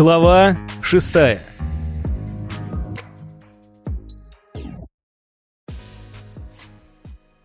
Глава шестая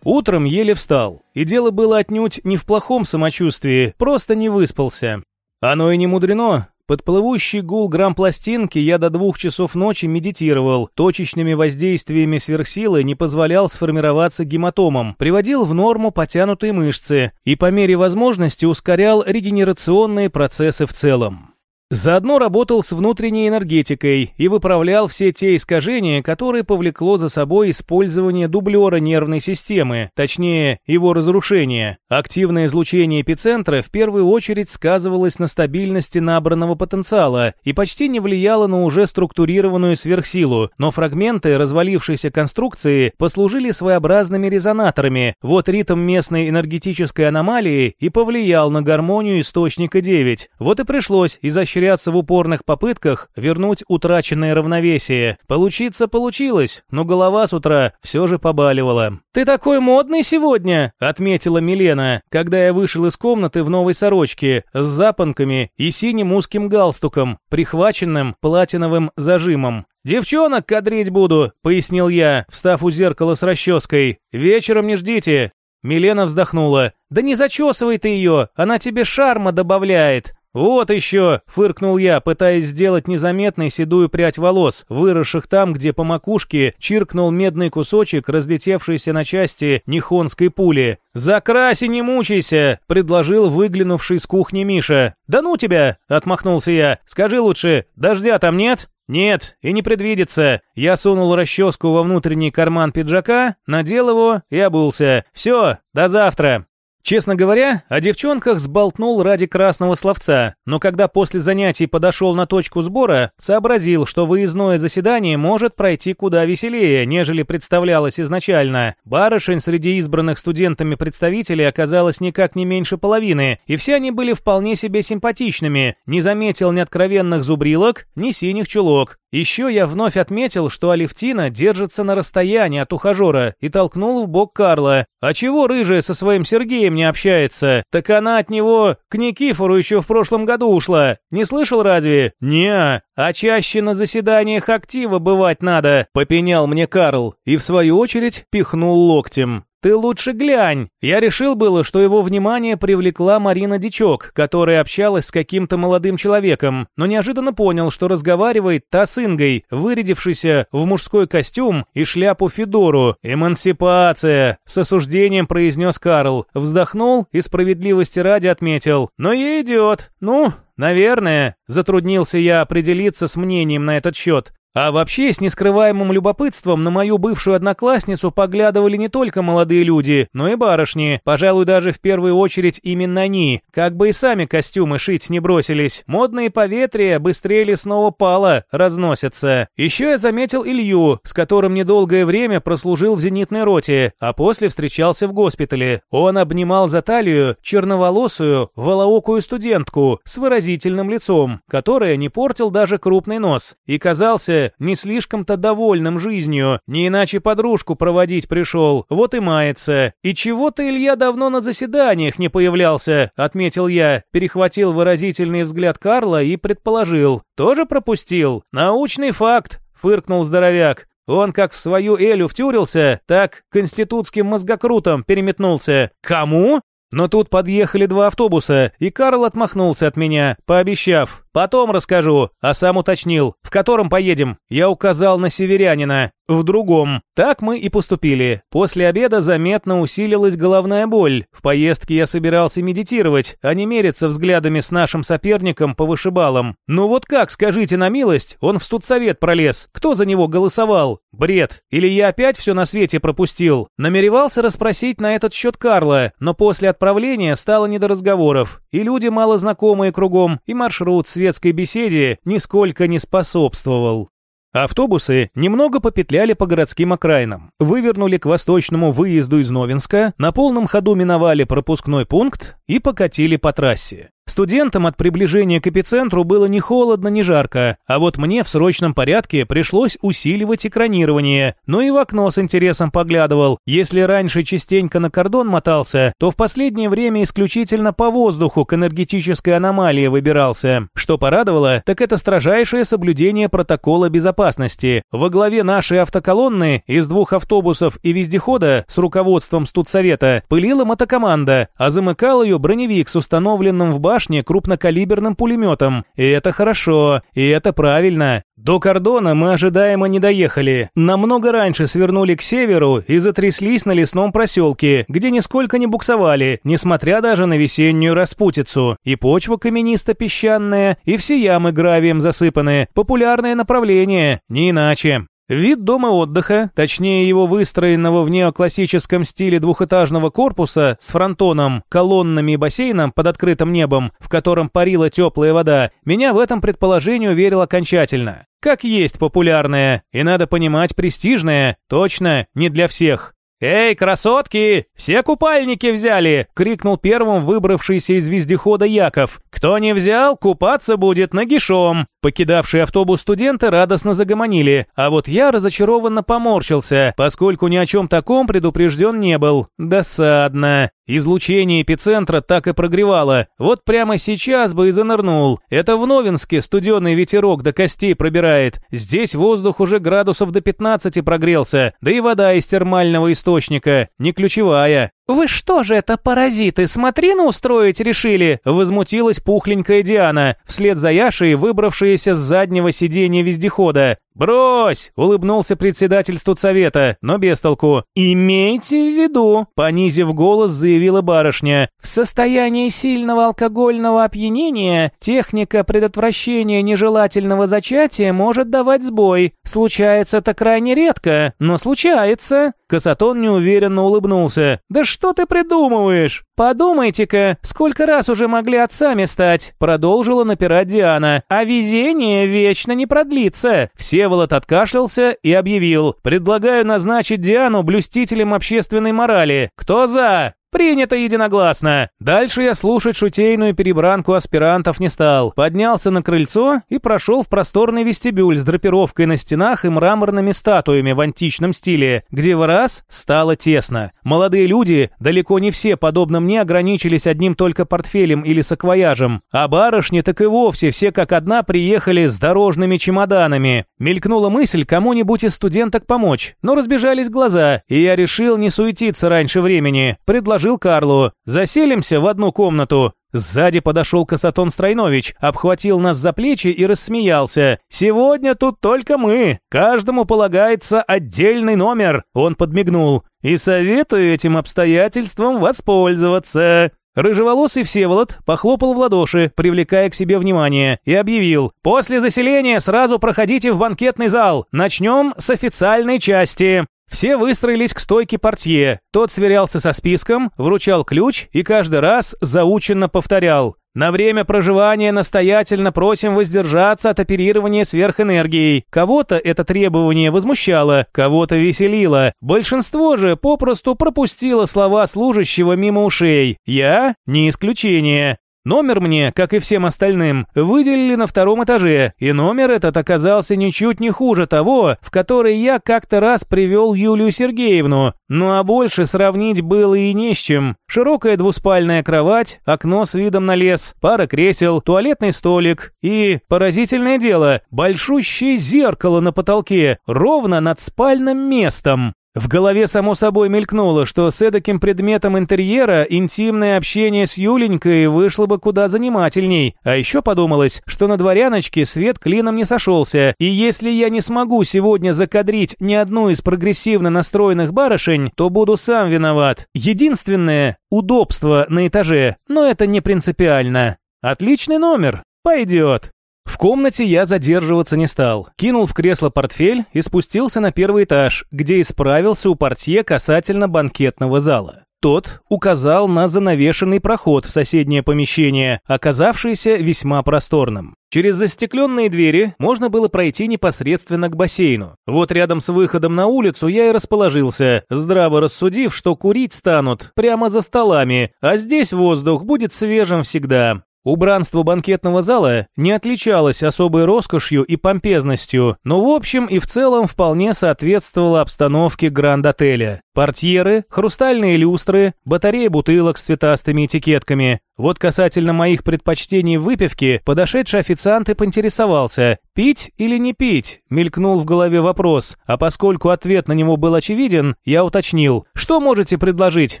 Утром еле встал, и дело было отнюдь не в плохом самочувствии, просто не выспался. Оно и не мудрено, под плывущий гул грамм-пластинки я до двух часов ночи медитировал, точечными воздействиями сверхсилы не позволял сформироваться гематомам, приводил в норму потянутые мышцы и по мере возможности ускорял регенерационные процессы в целом. Заодно работал с внутренней энергетикой и выправлял все те искажения, которые повлекло за собой использование дублера нервной системы, точнее, его разрушение. Активное излучение эпицентра в первую очередь сказывалось на стабильности набранного потенциала и почти не влияло на уже структурированную сверхсилу, но фрагменты развалившейся конструкции послужили своеобразными резонаторами. Вот ритм местной энергетической аномалии и повлиял на гармонию источника 9. Вот и пришлось изощрять изощряться в упорных попытках вернуть утраченное равновесие. Получиться получилось, но голова с утра все же побаливала. «Ты такой модный сегодня!» — отметила Милена, когда я вышел из комнаты в новой сорочке с запонками и синим узким галстуком, прихваченным платиновым зажимом. «Девчонок кадрить буду», — пояснил я, встав у зеркала с расческой. «Вечером не ждите». Милена вздохнула. «Да не зачесывай ты ее, она тебе шарма добавляет». «Вот еще!» — фыркнул я, пытаясь сделать незаметной седую прядь волос, выросших там, где по макушке чиркнул медный кусочек разлетевшейся на части нихонской пули. «Закраси, не мучайся!» — предложил выглянувший с кухни Миша. «Да ну тебя!» — отмахнулся я. «Скажи лучше, дождя там нет?» «Нет, и не предвидится». Я сунул расческу во внутренний карман пиджака, надел его и обулся. «Все, до завтра». Честно говоря, о девчонках сболтнул ради красного словца, но когда после занятий подошел на точку сбора, сообразил, что выездное заседание может пройти куда веселее, нежели представлялось изначально. Барышень среди избранных студентами представителей оказалось никак не меньше половины, и все они были вполне себе симпатичными, не заметил ни откровенных зубрилок, ни синих чулок. Еще я вновь отметил, что Алевтина держится на расстоянии от ухажера и толкнул в бок Карла. А чего рыжая со своим Сергеем не общается? Так она от него к Никифору еще в прошлом году ушла. Не слышал разве? не А чаще на заседаниях актива бывать надо, попенял мне Карл и в свою очередь пихнул локтем. «Ты лучше глянь!» Я решил было, что его внимание привлекла Марина Дичок, которая общалась с каким-то молодым человеком, но неожиданно понял, что разговаривает та с Ингой, вырядившейся в мужской костюм и шляпу Федору. «Эмансипация!» — с осуждением произнес Карл, вздохнул и справедливости ради отметил. «Но ей идет. Ну, «Наверное», — затруднился я определиться с мнением на этот счет. А вообще, с нескрываемым любопытством на мою бывшую одноклассницу поглядывали не только молодые люди, но и барышни. Пожалуй, даже в первую очередь именно они. Как бы и сами костюмы шить не бросились. Модные поветрия быстрее лесного пала разносятся. Еще я заметил Илью, с которым недолгое время прослужил в зенитной роте, а после встречался в госпитале. Он обнимал за талию черноволосую, волоокую студентку с выразительным лицом, которая не портил даже крупный нос, и казался не слишком-то довольным жизнью, не иначе подружку проводить пришел, вот и мается. И чего-то Илья давно на заседаниях не появлялся, отметил я, перехватил выразительный взгляд Карла и предположил. Тоже пропустил? Научный факт, фыркнул здоровяк. Он как в свою Элю втюрился, так к институтским мозгокрутам переметнулся. Кому? Но тут подъехали два автобуса, и Карл отмахнулся от меня, пообещав «Потом расскажу», а сам уточнил «В котором поедем?» Я указал на северянина в другом. Так мы и поступили. После обеда заметно усилилась головная боль. В поездке я собирался медитировать, а не мериться взглядами с нашим соперником по вышибалам. Ну вот как, скажите на милость, он в студсовет пролез. Кто за него голосовал? Бред. Или я опять все на свете пропустил? Намеревался расспросить на этот счет Карла, но после отправления стало не до разговоров. И люди мало знакомые кругом, и маршрут светской беседе нисколько не способствовал. Автобусы немного попетляли по городским окраинам, вывернули к восточному выезду из Новинска, на полном ходу миновали пропускной пункт и покатили по трассе. Студентам от приближения к эпицентру было ни холодно, ни жарко, а вот мне в срочном порядке пришлось усиливать экранирование, но и в окно с интересом поглядывал. Если раньше частенько на кордон мотался, то в последнее время исключительно по воздуху к энергетической аномалии выбирался. Что порадовало, так это строжайшее соблюдение протокола безопасности. Во главе нашей автоколонны из двух автобусов и вездехода с руководством студсовета пылила мотокоманда, а замыкал ее броневик с установленным в башне башне крупнокалиберным пулеметом. И это хорошо, и это правильно. До кордона мы ожидаемо не доехали. Намного раньше свернули к северу и затряслись на лесном проселке, где нисколько не буксовали, несмотря даже на весеннюю распутицу. И почва каменисто-песчаная, и все ямы гравием засыпаны. Популярное направление, не иначе. Вид дома отдыха, точнее его выстроенного в неоклассическом стиле двухэтажного корпуса с фронтоном, колоннами и бассейном под открытым небом, в котором парила теплая вода, меня в этом предположении уверил окончательно. Как есть популярное, и надо понимать престижное, точно не для всех. «Эй, красотки! Все купальники взяли!» — крикнул первым выбравшийся из вездехода Яков. «Кто не взял, купаться будет нагишом!» Покидавшие автобус студенты радостно загомонили, а вот я разочарованно поморщился, поскольку ни о чем таком предупрежден не был. Досадно. Излучение эпицентра так и прогревало. Вот прямо сейчас бы и занырнул. Это в Новинске студеный ветерок до костей пробирает. Здесь воздух уже градусов до 15 прогрелся, да и вода из термального источника, не ключевая. «Вы что же это, паразиты, смотрину устроить решили?» Возмутилась пухленькая Диана, вслед за Яшей, выбравшаяся с заднего сиденья вездехода. «Брось!» — улыбнулся председатель студсовета, но без толку. «Имейте в виду», — понизив голос, заявила барышня, «в состоянии сильного алкогольного опьянения техника предотвращения нежелательного зачатия может давать сбой. Случается это крайне редко, но случается». Касатон неуверенно улыбнулся. «Да что ты придумываешь? Подумайте-ка, сколько раз уже могли отцами стать?» Продолжила напирать Диана. «А везение вечно не продлится. Все Всеволод откашлялся и объявил «Предлагаю назначить Диану блюстителем общественной морали. Кто за?» Принято единогласно. Дальше я слушать шутейную перебранку аспирантов не стал. Поднялся на крыльцо и прошел в просторный вестибюль с драпировкой на стенах и мраморными статуями в античном стиле, где в раз стало тесно. Молодые люди, далеко не все, подобно мне, ограничились одним только портфелем или саквояжем, а барышни так и вовсе все как одна приехали с дорожными чемоданами. Мелькнула мысль кому-нибудь из студенток помочь, но разбежались глаза, и я решил не суетиться раньше времени. Предложил предложил Карлу. «Заселимся в одну комнату». Сзади подошел Касатон Стройнович, обхватил нас за плечи и рассмеялся. «Сегодня тут только мы. Каждому полагается отдельный номер», — он подмигнул. «И советую этим обстоятельством воспользоваться». Рыжеволосый Всеволод похлопал в ладоши, привлекая к себе внимание, и объявил «После заселения сразу проходите в банкетный зал. Начнем с официальной части». Все выстроились к стойке портье. Тот сверялся со списком, вручал ключ и каждый раз заученно повторял. На время проживания настоятельно просим воздержаться от оперирования сверхэнергией. Кого-то это требование возмущало, кого-то веселило. Большинство же попросту пропустило слова служащего мимо ушей. Я не исключение. Номер мне, как и всем остальным, выделили на втором этаже, и номер этот оказался ничуть не хуже того, в который я как-то раз привел Юлию Сергеевну. Ну а больше сравнить было и не с чем. Широкая двуспальная кровать, окно с видом на лес, пара кресел, туалетный столик и, поразительное дело, большущее зеркало на потолке, ровно над спальным местом. В голове само собой мелькнуло, что с эдаким предметом интерьера интимное общение с Юленькой вышло бы куда занимательней, а еще подумалось, что на дворяночке свет клином не сошелся, и если я не смогу сегодня закадрить ни одну из прогрессивно настроенных барышень, то буду сам виноват. Единственное – удобство на этаже, но это не принципиально. Отличный номер, пойдет. В комнате я задерживаться не стал. Кинул в кресло портфель и спустился на первый этаж, где исправился у портье касательно банкетного зала. Тот указал на занавешенный проход в соседнее помещение, оказавшийся весьма просторным. Через застекленные двери можно было пройти непосредственно к бассейну. Вот рядом с выходом на улицу я и расположился, здраво рассудив, что курить станут прямо за столами, а здесь воздух будет свежим всегда. Убранство банкетного зала не отличалось особой роскошью и помпезностью, но в общем и в целом вполне соответствовало обстановке гранд-отеля. Портьеры, хрустальные люстры, батарея бутылок с цветастыми этикетками. Вот касательно моих предпочтений в выпивке, подошедший официант и поинтересовался, пить или не пить, мелькнул в голове вопрос, а поскольку ответ на него был очевиден, я уточнил, что можете предложить?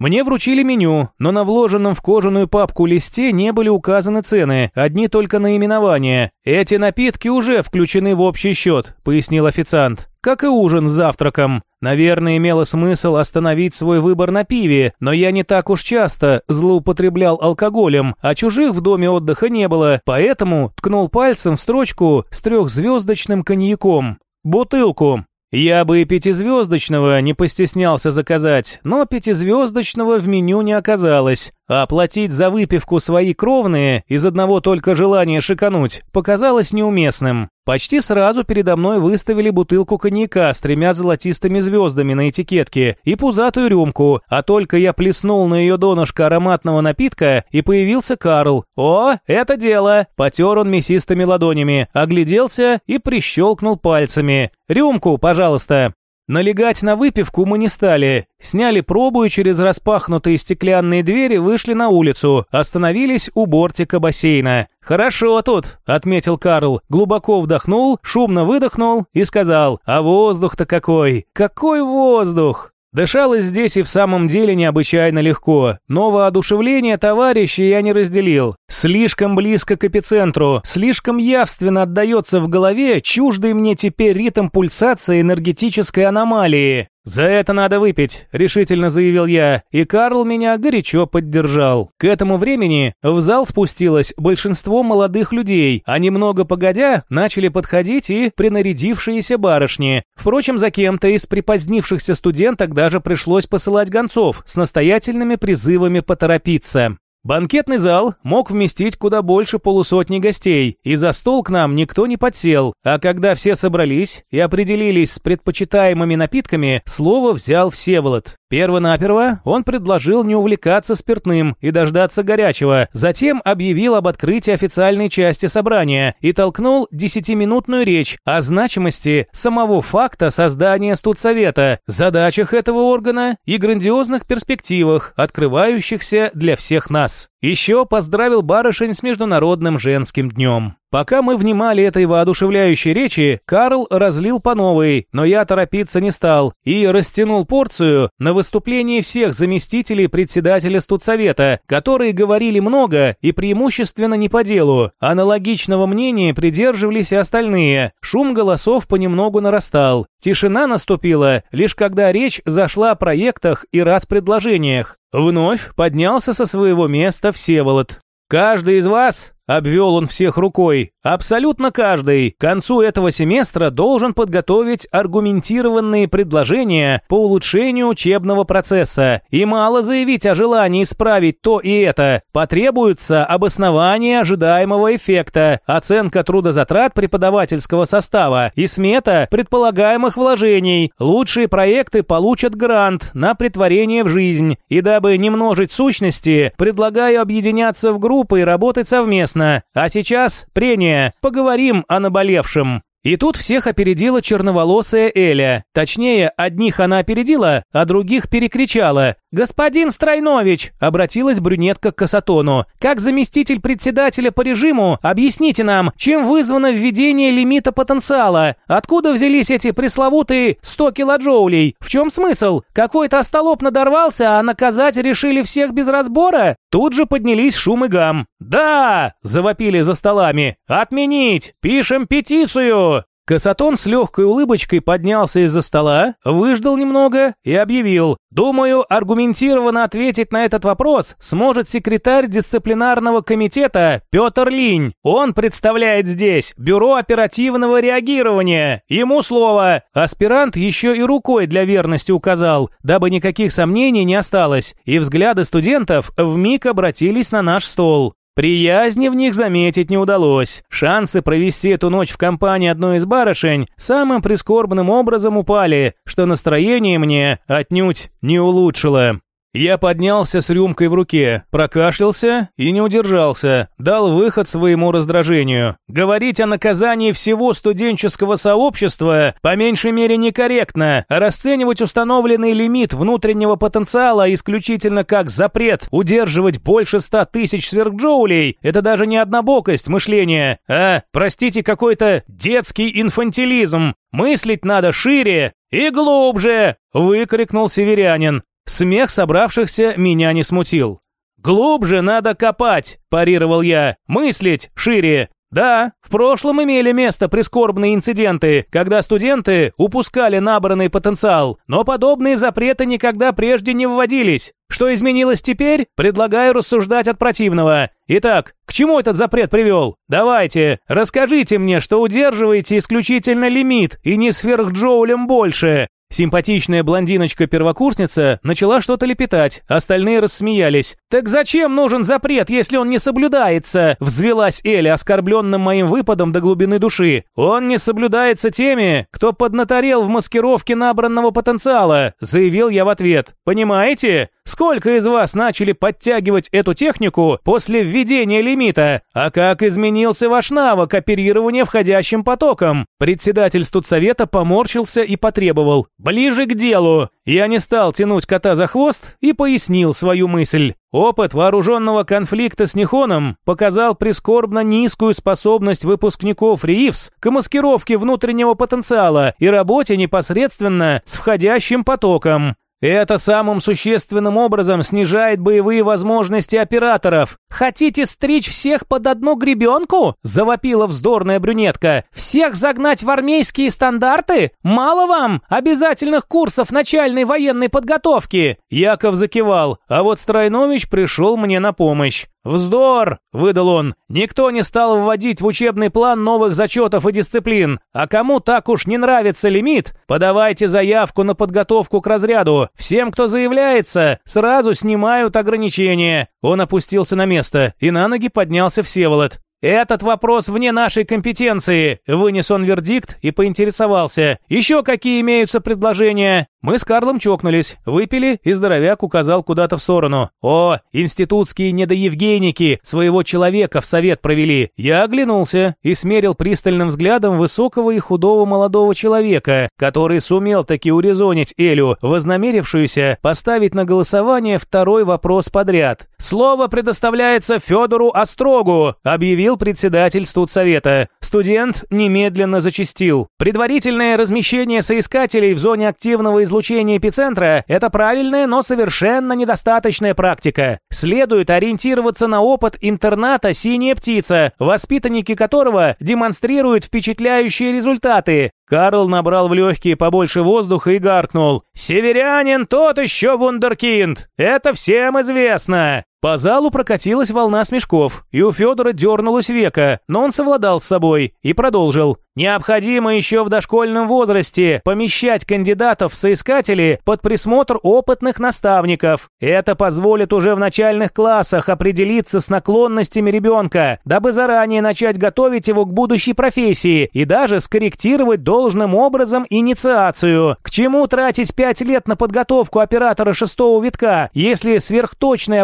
Мне вручили меню, но на вложенном в кожаную папку листе не были указаны цены, одни только наименования. Эти напитки уже включены в общий счет, пояснил официант как и ужин с завтраком. Наверное, имело смысл остановить свой выбор на пиве, но я не так уж часто злоупотреблял алкоголем, а чужих в доме отдыха не было, поэтому ткнул пальцем в строчку с трехзвездочным коньяком. Бутылку. Я бы и пятизвездочного не постеснялся заказать, но пятизвездочного в меню не оказалось, а оплатить за выпивку свои кровные из одного только желания шикануть показалось неуместным. Почти сразу передо мной выставили бутылку коньяка с тремя золотистыми звездами на этикетке и пузатую рюмку, а только я плеснул на ее донышко ароматного напитка, и появился Карл. «О, это дело!» Потер он мясистыми ладонями, огляделся и прищелкнул пальцами. «Рюмку, пожалуйста!» Налегать на выпивку мы не стали. Сняли пробу и через распахнутые стеклянные двери вышли на улицу, остановились у бортика бассейна. «Хорошо тут», — отметил Карл, глубоко вдохнул, шумно выдохнул и сказал, «А воздух-то какой! Какой воздух!» Дышалось здесь и в самом деле необычайно легко, но воодушевление товарища я не разделил. Слишком близко к эпицентру, слишком явственно отдается в голове чуждый мне теперь ритм пульсации энергетической аномалии. «За это надо выпить», — решительно заявил я, и Карл меня горячо поддержал. К этому времени в зал спустилось большинство молодых людей, а немного погодя начали подходить и принарядившиеся барышни. Впрочем, за кем-то из припозднившихся студенток даже пришлось посылать гонцов с настоятельными призывами поторопиться. Банкетный зал мог вместить куда больше полусотни гостей, и за стол к нам никто не подсел, а когда все собрались и определились с предпочитаемыми напитками, слово взял Всеволод. Первонаперво он предложил не увлекаться спиртным и дождаться горячего, затем объявил об открытии официальной части собрания и толкнул десятиминутную речь о значимости самого факта создания студсовета, задачах этого органа и грандиозных перспективах, открывающихся для всех нас. Еще поздравил барышень с Международным женским днем. Пока мы внимали этой воодушевляющей речи, Карл разлил по новой, но я торопиться не стал и растянул порцию на выступлении всех заместителей председателя студсовета, которые говорили много и преимущественно не по делу. Аналогичного мнения придерживались и остальные. Шум голосов понемногу нарастал. Тишина наступила, лишь когда речь зашла о проектах и раз предложениях. Вновь поднялся со своего места Всеволод. «Каждый из вас Обвел он всех рукой. Абсолютно каждый к концу этого семестра должен подготовить аргументированные предложения по улучшению учебного процесса. И мало заявить о желании исправить то и это. Потребуется обоснование ожидаемого эффекта, оценка трудозатрат преподавательского состава и смета предполагаемых вложений. Лучшие проекты получат грант на притворение в жизнь. И дабы не множить сущности, предлагаю объединяться в группы и работать совместно ясно. А сейчас прения. Поговорим о наболевшем. И тут всех опередила черноволосая Эля. Точнее, одних она опередила, а других перекричала. «Господин Стройнович!» – обратилась брюнетка к Касатону. «Как заместитель председателя по режиму, объясните нам, чем вызвано введение лимита потенциала? Откуда взялись эти пресловутые 100 килоджоулей? В чем смысл? Какой-то остолоп надорвался, а наказать решили всех без разбора?» Тут же поднялись шум и гам. «Да!» – завопили за столами. «Отменить! Пишем петицию!» Касатон с легкой улыбочкой поднялся из-за стола, выждал немного и объявил, «Думаю, аргументированно ответить на этот вопрос сможет секретарь дисциплинарного комитета Петр Линь. Он представляет здесь Бюро оперативного реагирования. Ему слово». Аспирант еще и рукой для верности указал, дабы никаких сомнений не осталось, и взгляды студентов вмиг обратились на наш стол. Приязни в них заметить не удалось. Шансы провести эту ночь в компании одной из барышень самым прискорбным образом упали, что настроение мне отнюдь не улучшило. Я поднялся с рюмкой в руке, прокашлялся и не удержался, дал выход своему раздражению. Говорить о наказании всего студенческого сообщества по меньшей мере некорректно, а расценивать установленный лимит внутреннего потенциала исключительно как запрет удерживать больше ста тысяч сверхджоулей – это даже не однобокость мышления, а, простите, какой-то детский инфантилизм. Мыслить надо шире и глубже, выкрикнул северянин. Смех собравшихся меня не смутил. «Глубже надо копать», – парировал я, – «мыслить шире». Да, в прошлом имели место прискорбные инциденты, когда студенты упускали набранный потенциал, но подобные запреты никогда прежде не вводились. Что изменилось теперь? Предлагаю рассуждать от противного. Итак, к чему этот запрет привел? Давайте, расскажите мне, что удерживаете исключительно лимит и не сверхджоулем больше. Симпатичная блондиночка-первокурсница начала что-то лепетать, остальные рассмеялись. «Так зачем нужен запрет, если он не соблюдается?» Взвелась Эля, оскорбленным моим выпадом до глубины души. «Он не соблюдается теми, кто поднаторел в маскировке набранного потенциала», заявил я в ответ. «Понимаете? Сколько из вас начали подтягивать эту технику после введения лимита? А как изменился ваш навык оперирования входящим потоком?» Председатель студсовета поморщился и потребовал. «Ближе к делу!» Я не стал тянуть кота за хвост и пояснил свою мысль. Опыт вооруженного конфликта с Нихоном показал прискорбно низкую способность выпускников РИИФС к маскировке внутреннего потенциала и работе непосредственно с входящим потоком. Это самым существенным образом снижает боевые возможности операторов. Хотите стричь всех под одну гребенку? Завопила вздорная брюнетка. Всех загнать в армейские стандарты? Мало вам обязательных курсов начальной военной подготовки? Яков закивал, а вот Стройнович пришел мне на помощь. «Вздор!» – выдал он. «Никто не стал вводить в учебный план новых зачетов и дисциплин. А кому так уж не нравится лимит, подавайте заявку на подготовку к разряду. Всем, кто заявляется, сразу снимают ограничения». Он опустился на место, и на ноги поднялся Всеволод. «Этот вопрос вне нашей компетенции», – вынес он вердикт и поинтересовался. «Еще какие имеются предложения?» Мы с Карлом чокнулись, выпили, и здоровяк указал куда-то в сторону. «О, институтские недоевгеники своего человека в совет провели». Я оглянулся и смерил пристальным взглядом высокого и худого молодого человека, который сумел таки урезонить Элю, вознамерившуюся поставить на голосование второй вопрос подряд. «Слово предоставляется Федору Острогу», — объявил председатель студсовета. Студент немедленно зачастил. Предварительное размещение соискателей в зоне активного излучения эпицентра – это правильная, но совершенно недостаточная практика. Следует ориентироваться на опыт интерната «Синяя птица», воспитанники которого демонстрируют впечатляющие результаты. Карл набрал в легкие побольше воздуха и гаркнул. «Северянин тот еще вундеркинд! Это всем известно!» По залу прокатилась волна смешков, и у Федора дернулось века, но он совладал с собой и продолжил. Необходимо еще в дошкольном возрасте помещать кандидатов в соискатели под присмотр опытных наставников. Это позволит уже в начальных классах определиться с наклонностями ребенка, дабы заранее начать готовить его к будущей профессии и даже скорректировать должным образом инициацию. К чему тратить пять лет на подготовку оператора шестого витка, если сверхточной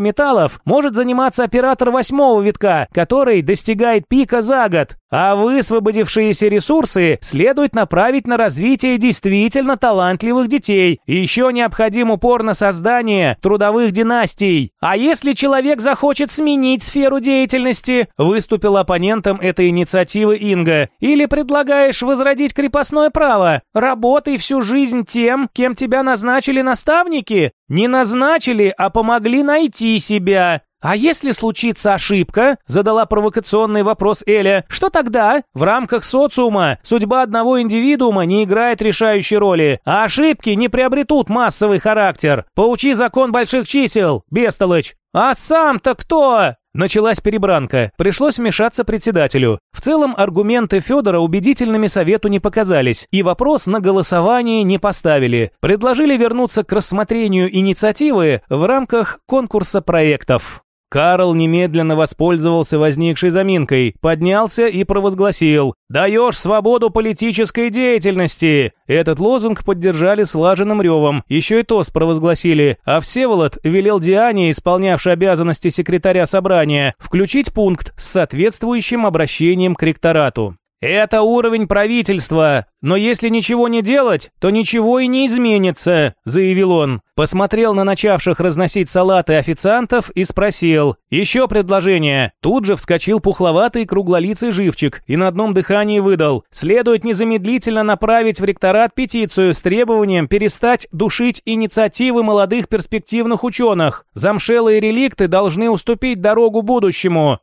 обработкой металлов может заниматься оператор восьмого витка, который достигает пика за год? А высвободившиеся ресурсы следует направить на развитие действительно талантливых детей. Еще необходим упор на создание трудовых династий. А если человек захочет сменить сферу деятельности, выступил оппонентом этой инициативы Инга, или предлагаешь возродить крепостное право, работай всю жизнь тем, кем тебя назначили наставники? Не назначили, а помогли найти себя. «А если случится ошибка?» – задала провокационный вопрос Эля. «Что тогда? В рамках социума судьба одного индивидуума не играет решающей роли, а ошибки не приобретут массовый характер. Поучи закон больших чисел, бестолочь!» «А сам-то кто?» Началась перебранка, пришлось вмешаться председателю. В целом аргументы Федора убедительными совету не показались, и вопрос на голосование не поставили. Предложили вернуться к рассмотрению инициативы в рамках конкурса проектов. Карл немедленно воспользовался возникшей заминкой, поднялся и провозгласил «Даешь свободу политической деятельности!» Этот лозунг поддержали слаженным ревом, еще и тост провозгласили, а Всеволод велел Диане, исполнявшей обязанности секретаря собрания, включить пункт с соответствующим обращением к ректорату. «Это уровень правительства, но если ничего не делать, то ничего и не изменится», – заявил он. Посмотрел на начавших разносить салаты официантов и спросил «Еще предложение». Тут же вскочил пухловатый круглолицый живчик и на одном дыхании выдал «Следует незамедлительно направить в ректорат петицию с требованием перестать душить инициативы молодых перспективных ученых. Замшелые реликты должны уступить дорогу будущему.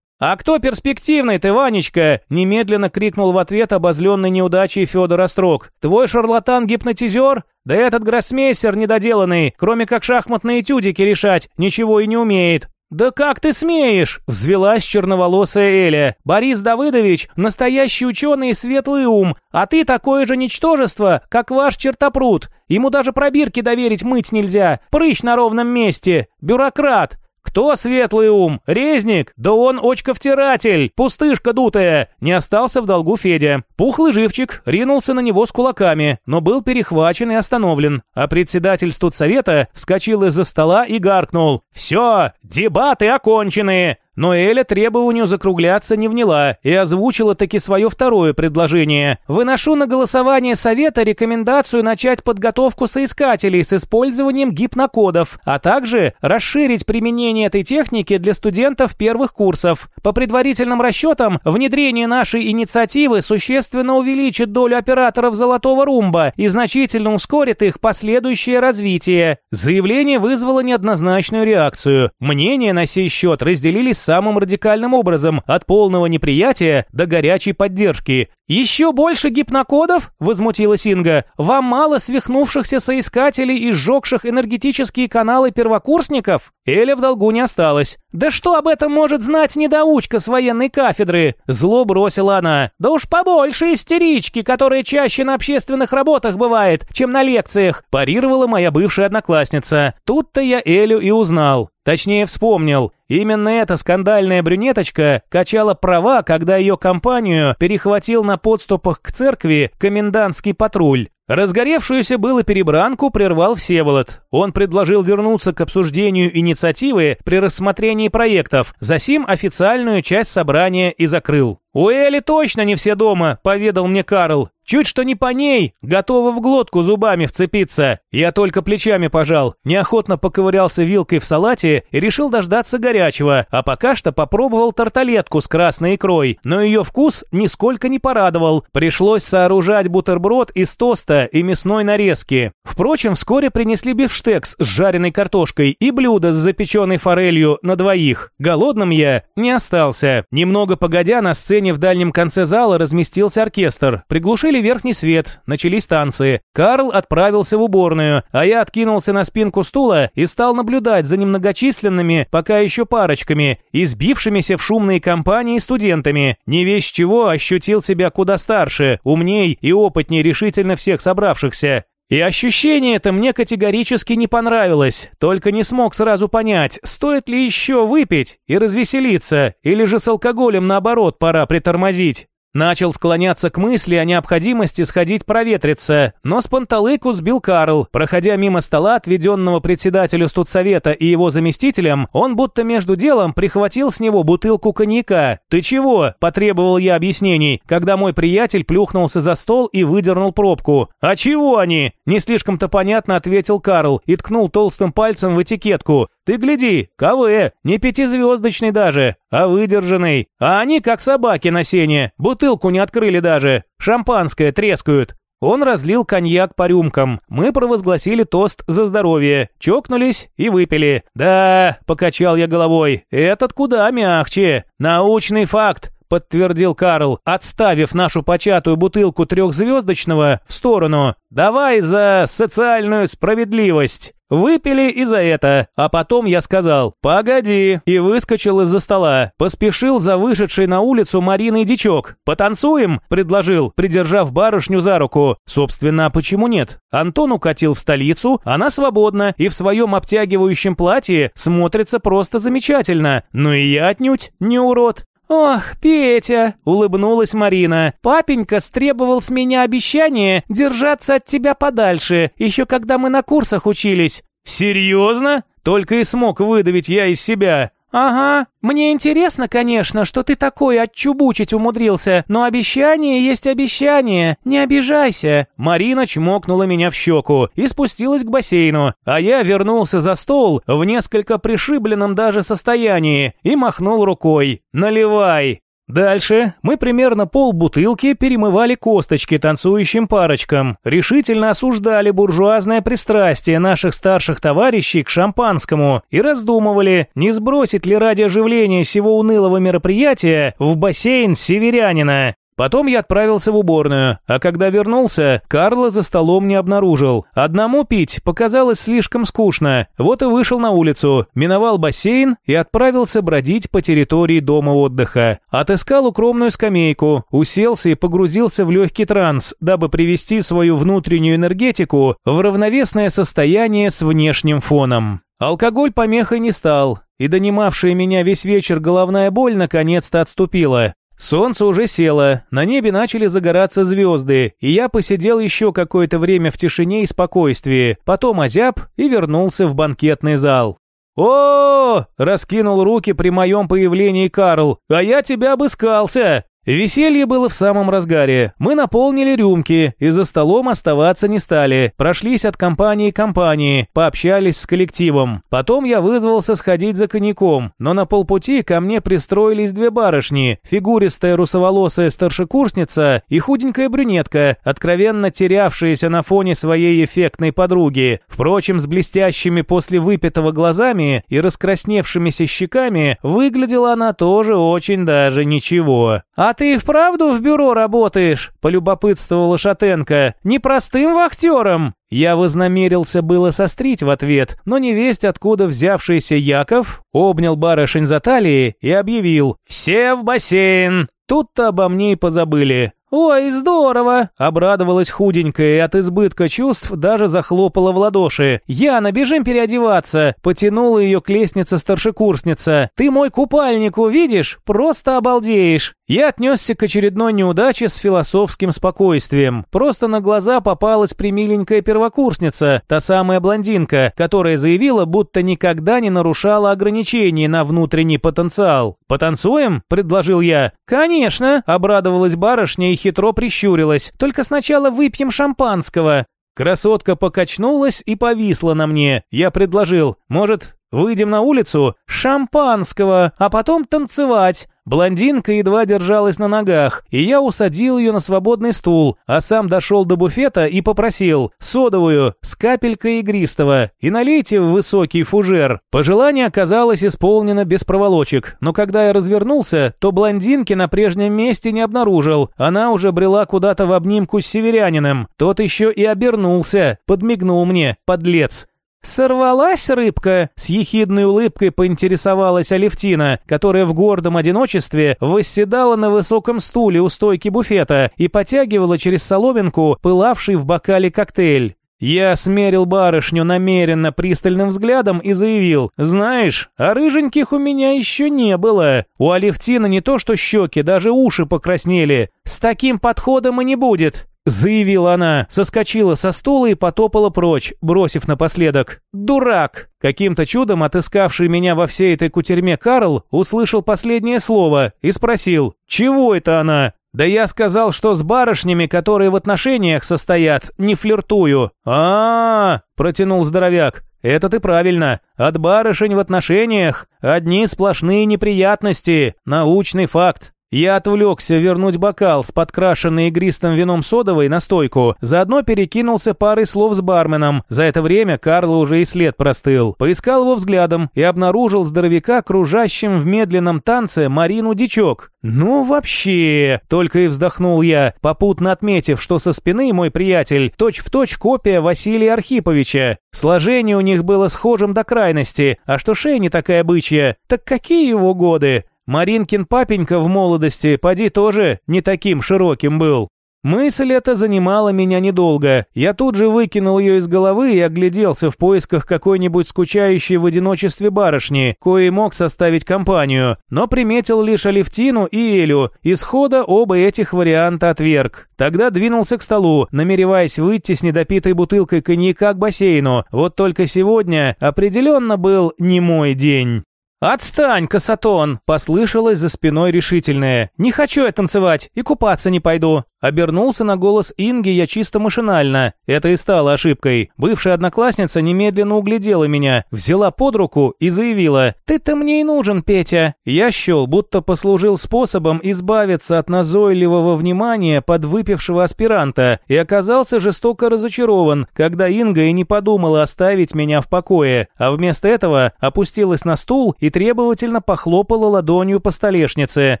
«А кто перспективный ты, Ванечка?» – немедленно крикнул в ответ обозленный неудачей Федор Острог. «Твой шарлатан-гипнотизер? Да этот гроссмейстер недоделанный, кроме как шахматные тюдики решать, ничего и не умеет». «Да как ты смеешь?» – взвелась черноволосая Эля. «Борис Давыдович – настоящий ученый и светлый ум, а ты такое же ничтожество, как ваш чертопрут. Ему даже пробирки доверить мыть нельзя, прыщ на ровном месте, бюрократ. «Кто светлый ум? Резник? Да он очковтиратель, пустышка дутая!» Не остался в долгу Федя. Пухлый живчик ринулся на него с кулаками, но был перехвачен и остановлен. А председатель студсовета вскочил из-за стола и гаркнул. «Все, дебаты окончены! Но Эля требованию закругляться не вняла и озвучила таки свое второе предложение. «Выношу на голосование совета рекомендацию начать подготовку соискателей с использованием гипнокодов, а также расширить применение этой техники для студентов первых курсов. По предварительным расчетам, внедрение нашей инициативы существенно увеличит долю операторов «Золотого румба» и значительно ускорит их последующее развитие». Заявление вызвало неоднозначную реакцию. Мнения на сей счет разделились самым радикальным образом, от полного неприятия до горячей поддержки. «Еще больше гипнокодов?» – возмутилась Инга. «Вам мало свихнувшихся соискателей и сжегших энергетические каналы первокурсников?» Эля в долгу не осталась. «Да что об этом может знать недоучка с военной кафедры?» Зло бросила она. «Да уж побольше истерички, которые чаще на общественных работах бывает, чем на лекциях», парировала моя бывшая одноклассница. Тут-то я Элю и узнал. Точнее, вспомнил. Именно эта скандальная брюнеточка качала права, когда ее компанию перехватил на подступах к церкви комендантский патруль. Разгоревшуюся было перебранку прервал Всеволод. Он предложил вернуться к обсуждению инициативы при рассмотрении проектов, засим официальную часть собрания и закрыл. «У Эли точно не все дома», — поведал мне Карл. «Чуть что не по ней, готова в глотку зубами вцепиться». Я только плечами пожал, неохотно поковырялся вилкой в салате и решил дождаться горячего, а пока что попробовал тарталетку с красной икрой, но ее вкус нисколько не порадовал. Пришлось сооружать бутерброд из тоста и мясной нарезки. Впрочем, вскоре принесли бифштекс с жареной картошкой и блюдо с запеченной форелью на двоих. Голодным я не остался. Немного погодя на сцене сцене в дальнем конце зала разместился оркестр. Приглушили верхний свет, начались танцы. Карл отправился в уборную, а я откинулся на спинку стула и стал наблюдать за немногочисленными, пока еще парочками, избившимися в шумные компании студентами. Не весь чего ощутил себя куда старше, умней и опытней решительно всех собравшихся. И ощущение это мне категорически не понравилось, только не смог сразу понять, стоит ли еще выпить и развеселиться, или же с алкоголем наоборот пора притормозить. Начал склоняться к мысли о необходимости сходить проветриться, но с панталыку сбил Карл. Проходя мимо стола, отведенного председателю студсовета и его заместителям, он будто между делом прихватил с него бутылку коньяка. «Ты чего?» – потребовал я объяснений, когда мой приятель плюхнулся за стол и выдернул пробку. «А чего они?» – не слишком-то понятно ответил Карл и ткнул толстым пальцем в этикетку. Ты гляди, КВ, не пятизвездочный даже, а выдержанный. А они как собаки на сене, бутылку не открыли даже, шампанское трескают. Он разлил коньяк по рюмкам. Мы провозгласили тост за здоровье, чокнулись и выпили. «Да», — покачал я головой, — «этот куда мягче. Научный факт. Подтвердил Карл, отставив нашу початую бутылку трехзвездочного в сторону. «Давай за социальную справедливость!» Выпили и за это, а потом я сказал «Погоди» и выскочил из-за стола. Поспешил за вышедшей на улицу Мариной дичок. «Потанцуем?» – предложил, придержав барышню за руку. Собственно, почему нет? Антон укатил в столицу, она свободна и в своем обтягивающем платье смотрится просто замечательно. Ну и я отнюдь не урод. «Ох, Петя!» — улыбнулась Марина. «Папенька стребовал с меня обещание держаться от тебя подальше, еще когда мы на курсах учились». «Серьезно?» — только и смог выдавить я из себя. «Ага. Мне интересно, конечно, что ты такое отчубучить умудрился, но обещание есть обещание. Не обижайся». Марина чмокнула меня в щеку и спустилась к бассейну, а я вернулся за стол в несколько пришибленном даже состоянии и махнул рукой. «Наливай». Дальше мы примерно полбутылки перемывали косточки танцующим парочкам, решительно осуждали буржуазное пристрастие наших старших товарищей к шампанскому и раздумывали, не сбросить ли ради оживления всего унылого мероприятия в бассейн северянина. Потом я отправился в уборную, а когда вернулся, Карла за столом не обнаружил. Одному пить показалось слишком скучно, вот и вышел на улицу, миновал бассейн и отправился бродить по территории дома отдыха. Отыскал укромную скамейку, уселся и погрузился в легкий транс, дабы привести свою внутреннюю энергетику в равновесное состояние с внешним фоном. Алкоголь помехой не стал, и донимавшая меня весь вечер головная боль наконец-то отступила. Солнце уже село, на небе начали загораться звезды, и я посидел еще какое-то время в тишине и спокойствии, потом озяб и вернулся в банкетный зал. о, -о, -о раскинул руки при моем появлении Карл. «А я тебя обыскался!» Веселье было в самом разгаре. Мы наполнили рюмки и за столом оставаться не стали. Прошлись от компании к компании, пообщались с коллективом. Потом я вызвался сходить за коньяком, но на полпути ко мне пристроились две барышни, фигуристая русоволосая старшекурсница и худенькая брюнетка, откровенно терявшаяся на фоне своей эффектной подруги. Впрочем, с блестящими после выпитого глазами и раскрасневшимися щеками выглядела она тоже очень даже ничего. А «А ты и вправду в бюро работаешь?» – полюбопытствовала Шатенко. «Непростым вахтером?» Я вознамерился было сострить в ответ, но невесть, откуда взявшийся Яков, обнял барышень за талии и объявил «Все в бассейн!» Тут-то обо мне и позабыли. «Ой, здорово!» – обрадовалась худенькая и от избытка чувств даже захлопала в ладоши. «Яна, бежим переодеваться!» – потянула ее к лестнице старшекурсница. «Ты мой купальник увидишь? Просто обалдеешь!» Я отнесся к очередной неудаче с философским спокойствием. Просто на глаза попалась примиленькая первокурсница, та самая блондинка, которая заявила, будто никогда не нарушала ограничений на внутренний потенциал. «Потанцуем?» – предложил я. «Конечно!» – обрадовалась барышня хитро прищурилась. «Только сначала выпьем шампанского». Красотка покачнулась и повисла на мне. Я предложил, может, выйдем на улицу? Шампанского, а потом танцевать. Блондинка едва держалась на ногах, и я усадил ее на свободный стул, а сам дошел до буфета и попросил содовую с капелькой игристого и налейте в высокий фужер. Пожелание оказалось исполнено без проволочек, но когда я развернулся, то блондинки на прежнем месте не обнаружил. Она уже брела куда-то в обнимку с северянином. Тот еще и обернулся, подмигнул мне, подлец. «Сорвалась рыбка?» — с ехидной улыбкой поинтересовалась Алевтина, которая в гордом одиночестве восседала на высоком стуле у стойки буфета и потягивала через соломинку пылавший в бокале коктейль. Я смерил барышню намеренно пристальным взглядом и заявил, «Знаешь, а рыженьких у меня еще не было. У Алевтины не то что щеки, даже уши покраснели. С таким подходом и не будет. Заявила она, соскочила со стула и потопала прочь, бросив напоследок «Дурак!». Каким-то чудом отыскавший меня во всей этой кутерьме Карл услышал последнее слово и спросил «Чего это она?». «Да я сказал, что с барышнями, которые в отношениях состоят, не флиртую». А -а -а, протянул здоровяк. «Это ты правильно. От барышень в отношениях одни сплошные неприятности. Научный факт. Я отвлекся вернуть бокал с подкрашенной игристым вином содовой на стойку, заодно перекинулся парой слов с барменом. За это время Карл уже и след простыл. Поискал его взглядом и обнаружил здоровяка, кружащим в медленном танце Марину Дичок. «Ну вообще!» — только и вздохнул я, попутно отметив, что со спины мой приятель точь-в-точь точь копия Василия Архиповича. Сложение у них было схожим до крайности, а что шея не такая бычья, так какие его годы? Маринкин папенька в молодости, поди тоже, не таким широким был. Мысль эта занимала меня недолго. Я тут же выкинул ее из головы и огляделся в поисках какой-нибудь скучающей в одиночестве барышни, кое мог составить компанию, но приметил лишь Алевтину и Элю, исхода оба этих варианта отверг. Тогда двинулся к столу, намереваясь выйти с недопитой бутылкой коньяка к бассейну, вот только сегодня определенно был не мой день. «Отстань, Касатон!» – послышалось за спиной решительное. «Не хочу я танцевать и купаться не пойду». Обернулся на голос Инги я чисто машинально. Это и стало ошибкой. Бывшая одноклассница немедленно углядела меня, взяла под руку и заявила «Ты-то мне и нужен, Петя». Я счел, будто послужил способом избавиться от назойливого внимания подвыпившего аспиранта и оказался жестоко разочарован, когда Инга и не подумала оставить меня в покое, а вместо этого опустилась на стул и требовательно похлопала ладонью по столешнице.